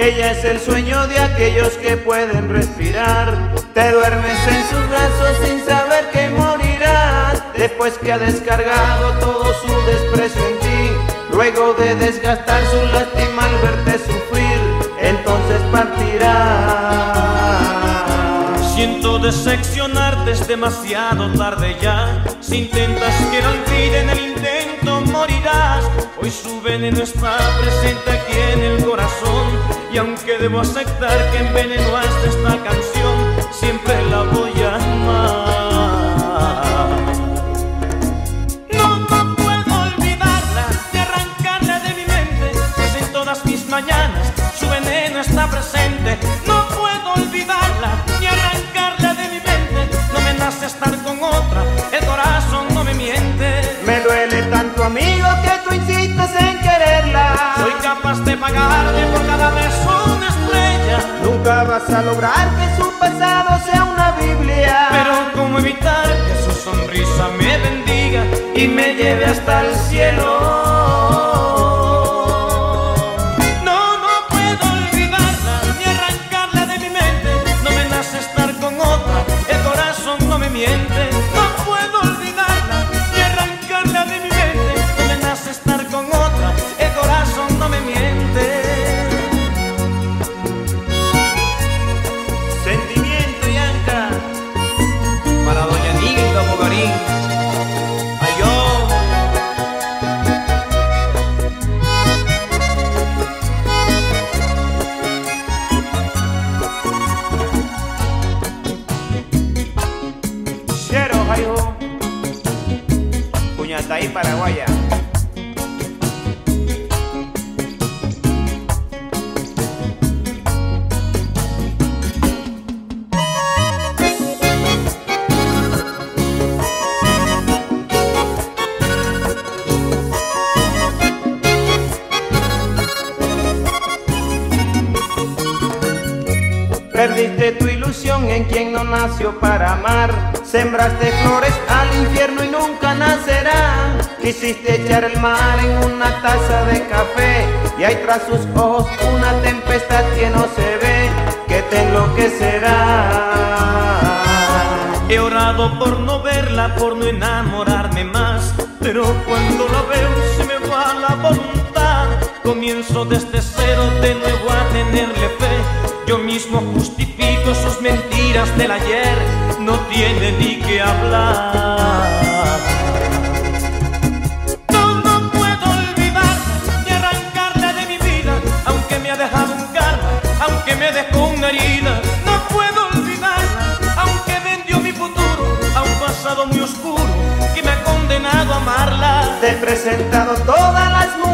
Ella es el sueño de aquellos que pueden respirar. Te duermes en sus brazos sin saber que morirás. Después que ha descargado todo su desprecio en ti. Luego de desgastar su lástima al verte sufrir, entonces partirá. Siento decepcionarte, es demasiado tarde ya. Si intentas que no olviden el intento, morirás. Hoy su veneno está presente aquí en el corazón. Y aunque debo aceptar que envenenó hasta esta canción, siempre la voy a amar. No, no puedo olvidarla ni arrancarla de mi mente, pues en todas mis mañanas su veneno está presente. Por cada beso una estrella. Nunca vas a lograr que su pasado sea una Biblia. Pero cómo evitar que su sonrisa me bendiga y me lleve hasta el cielo. Puñataí, Paraguaya. En quien no nació para amar. Sembraste flores al infierno y nunca nacerá. Quisiste echar el mar en una taza de café. Y hay tras sus ojos una tempestad que no se ve, que te enloquecerá. He orado por no verla, por no enamorarme más. Pero cuando la veo se me va la voluntad. Comienzo desde cero de nuevo a tenerle fe. Yo mismo justifico mentiras del ayer. No tiene ni que hablar. No, puedo olvidarla ni arrancarla de mi vida, aunque me ha dejado un karma, aunque me dejó una herida. No puedo olvidarla, aunque vendió mi futuro a un pasado muy oscuro que me ha condenado a amarla. Te he presentado todas las mujeres